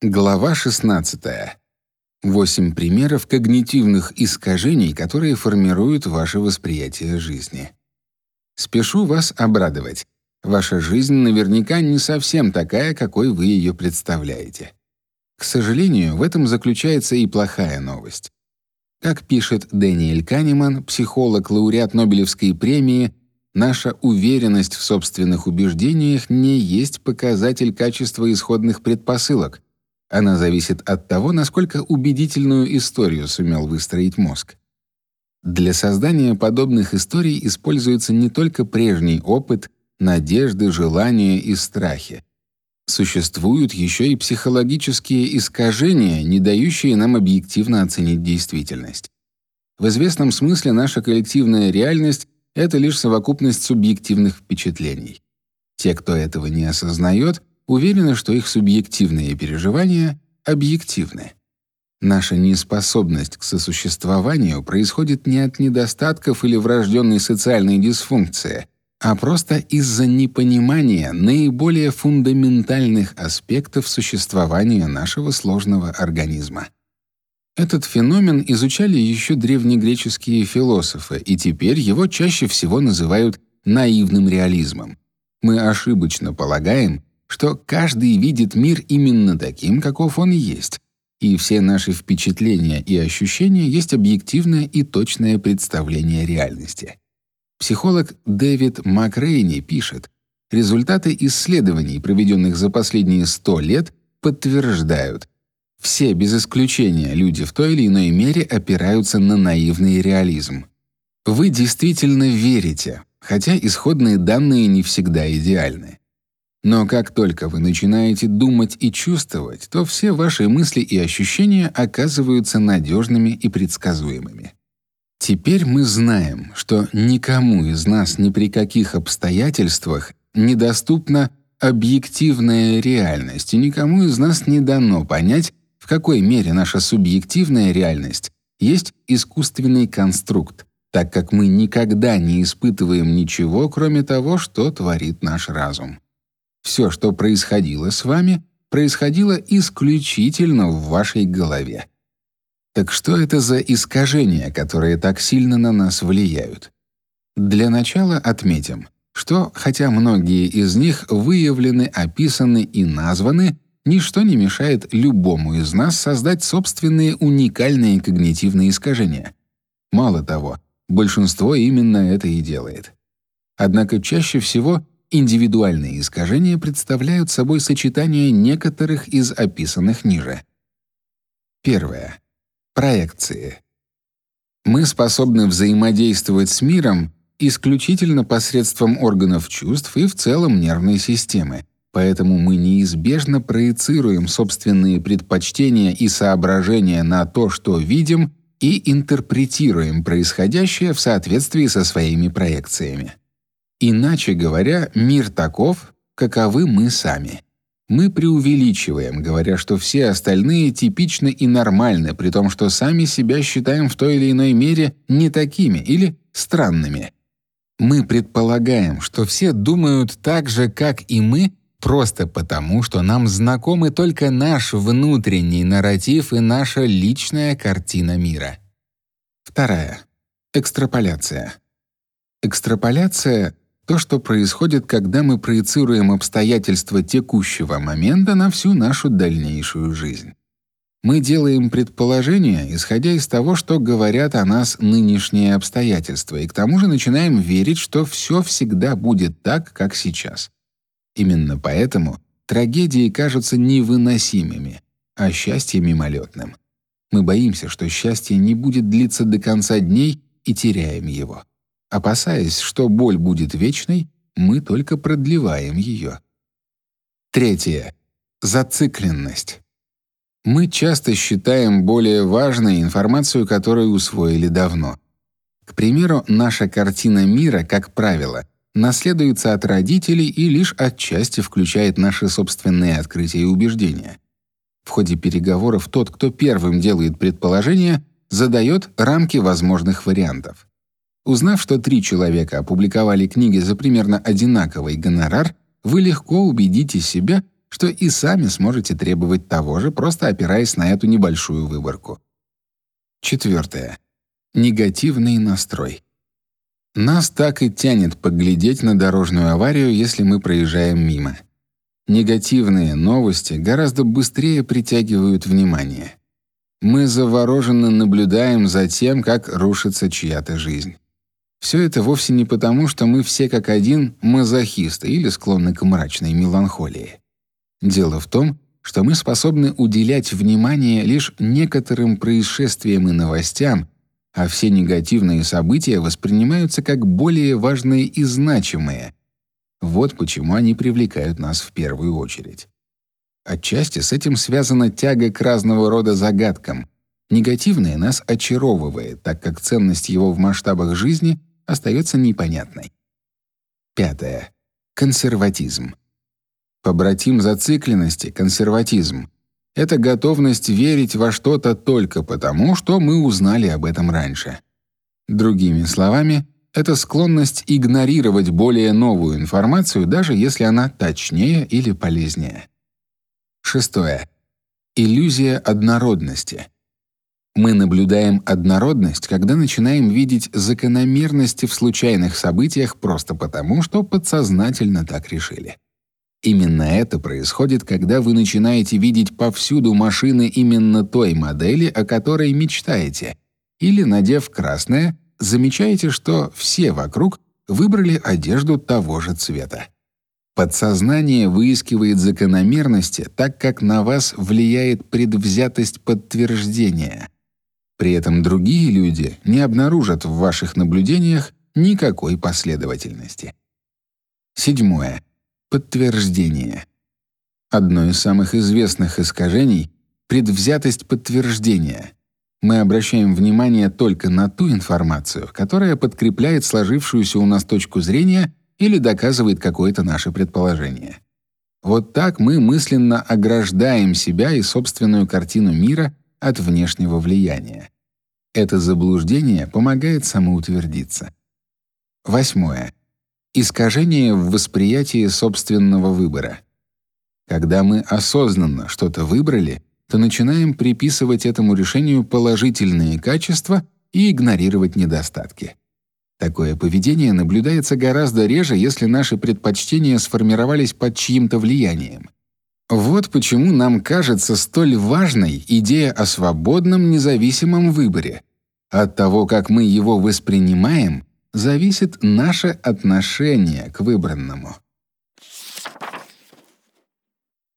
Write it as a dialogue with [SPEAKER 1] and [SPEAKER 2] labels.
[SPEAKER 1] Глава 16. Восемь примеров когнитивных искажений, которые формируют ваше восприятие жизни. Спешу вас обрадовать. Ваша жизнь наверняка не совсем такая, какой вы ее представляете. К сожалению, в этом заключается и плохая новость. Как пишет Дэниэль Канеман, психолог, лауреат Нобелевской премии, наша уверенность в собственных убеждениях не есть показатель качества исходных предпосылок — она зависит от того, насколько убедительную историю сумел выстроить мозг. Для создания подобных историй используется не только прежний опыт, надежды, желания и страхи. Существуют еще и психологические искажения, не дающие нам объективно оценить действительность. В известном смысле наша коллективная реальность — это лишь совокупность субъективных впечатлений. Те, кто этого не осознает, уверены, что их субъективные переживания объективны. Наша неспособность к сосуществованию происходит не от недостатков или врожденной социальной дисфункции, а просто из-за непонимания наиболее фундаментальных аспектов существования нашего сложного организма. Этот феномен изучали еще древнегреческие философы, и теперь его чаще всего называют наивным реализмом. Мы ошибочно полагаем, что каждый видит мир именно таким, каков он есть, и все наши впечатления и ощущения есть объективное и точное представление реальности. Психолог Дэвид Макрейни пишет: результаты исследований, проведенных за последние 100 лет, подтверждают, все без исключения люди в той или иной мере опираются на наивный реализм. Вы действительно верите, хотя исходные данные не всегда идеальны. Но как только вы начинаете думать и чувствовать, то все ваши мысли и ощущения оказываются надежными и предсказуемыми. Теперь мы знаем, что никому из нас ни при каких обстоятельствах недоступна объективная реальность, и никому из нас не дано понять, в какой мере наша субъективная реальность есть искусственный конструкт, так как мы никогда не испытываем ничего, кроме того, что творит наш разум. Все, что происходило с вами, происходило исключительно в вашей голове. Так что это за искажения, которые так сильно на нас влияют? Для начала отметим, что хотя многие из них выявлены, описаны и названы, ничто не мешает любому из нас создать собственные уникальные когнитивные искажения. Мало того, большинство именно это и делает. Однако чаще всего Индивидуальные искажения представляют собой сочетание некоторых из описанных ниже. Первое. Проекции. Мы способны взаимодействовать с миром исключительно посредством органов чувств и в целом нервной системы. Поэтому мы неизбежно проецируем собственные предпочтения и соображения на то, что видим, и интерпретируем происходящее в соответствии со своими проекциями. Иначе говоря, мир таков, каковы мы сами. Мы преувеличиваем, говоря, что все остальные типичны и нормальны, при том, что сами себя считаем в той или иной мере не такими или странными. Мы предполагаем, что все думают так же, как и мы, просто потому, что нам знакомы только наш внутренний нарратив и наша личная картина мира. Вторая. Экстраполяция. Экстраполяция то, что происходит, когда мы проецируем обстоятельства текущего момента на всю нашу дальнейшую жизнь. Мы делаем предположения, исходя из того, что говорят о нас нынешние обстоятельства, и к тому же начинаем верить, что все всегда будет так, как сейчас. Именно поэтому трагедии кажутся невыносимыми, а счастье мимолетным. Мы боимся, что счастье не будет длиться до конца дней и теряем его. Опасаясь, что боль будет вечной, мы только продлеваем ее. Третье. Зацикленность. Мы часто считаем более важной информацию, которую усвоили давно. К примеру, наша картина мира, как правило, наследуется от родителей и лишь отчасти включает наши собственные открытия и убеждения. В ходе переговоров тот, кто первым делает предположение, задает рамки возможных вариантов. Узнав, что три человека опубликовали книги за примерно одинаковый гонорар, вы легко убедите себя, что и сами сможете требовать того же, просто опираясь на эту небольшую выборку. Четвертое. Негативный настрой. Нас так и тянет поглядеть на дорожную аварию, если мы проезжаем мимо. Негативные новости гораздо быстрее притягивают внимание. Мы завороженно наблюдаем за тем, как рушится чья-то жизнь. Все это вовсе не потому, что мы все как один мазохисты или склонны к мрачной меланхолии. Дело в том, что мы способны уделять внимание лишь некоторым происшествиям и новостям, а все негативные события воспринимаются как более важные и значимые. Вот почему они привлекают нас в первую очередь. Отчасти с этим связана тяга к разного рода загадкам. Негативное нас очаровывает, так как ценность его в масштабах жизни остается непонятной. Пятое. Консерватизм. Побратим зацикленности — консерватизм. Это готовность верить во что-то только потому, что мы узнали об этом раньше. Другими словами, это склонность игнорировать более новую информацию, даже если она точнее или полезнее. Шестое. Иллюзия однородности. Мы наблюдаем однородность, когда начинаем видеть закономерности в случайных событиях просто потому, что подсознательно так решили. Именно это происходит, когда вы начинаете видеть повсюду машины именно той модели, о которой мечтаете, или, надев красное, замечаете, что все вокруг выбрали одежду того же цвета. Подсознание выискивает закономерности, так как на вас влияет предвзятость подтверждения. При этом другие люди не обнаружат в ваших наблюдениях никакой последовательности. Седьмое. Подтверждение. Одно из самых известных искажений — предвзятость подтверждения. Мы обращаем внимание только на ту информацию, которая подкрепляет сложившуюся у нас точку зрения или доказывает какое-то наше предположение. Вот так мы мысленно ограждаем себя и собственную картину мира от внешнего влияния. Это заблуждение помогает самоутвердиться. Восьмое. Искажение в восприятии собственного выбора. Когда мы осознанно что-то выбрали, то начинаем приписывать этому решению положительные качества и игнорировать недостатки. Такое поведение наблюдается гораздо реже, если наши предпочтения сформировались под чьим-то влиянием. Вот почему нам кажется столь важной идея о свободном независимом выборе. От того, как мы его воспринимаем, зависит наше отношение к выбранному.